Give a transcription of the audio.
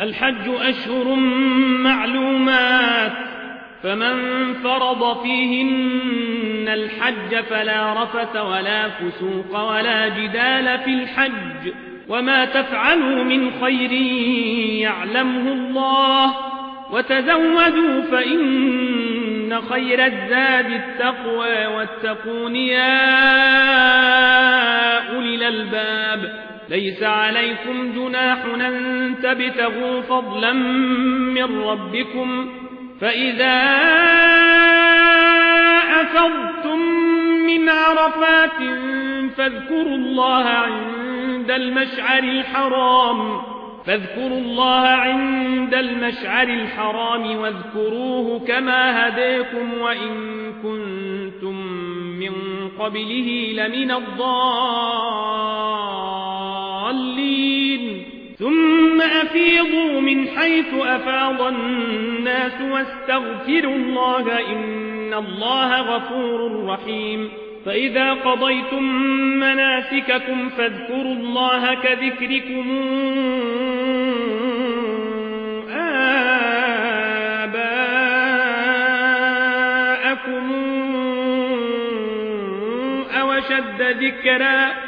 الحج أشهر معلومات فمن فرض فيهن الحج فلا رفث ولا فسوق ولا جدال في الحج وما تفعلوا من خير يعلمه الله وتزودوا فإن خير الزاد التقوى واتقون يا ليس عليكم جناح أن تبتغوا فضلا من ربكم فإذا أفضتم من عرفات فاذكروا الله عند المشعر الحرام فاذكروا الله عند المشعر الحرام واذكروه كما هديكم وإن كنتم من قبله لمن الضالين أفيضوا من حيث أفاض الناس واستغفروا الله إن الله غفور رحيم. فإذا قضيتم مناسككم فاذكروا الله كذكركم. آباءكم أوشد ذكرا.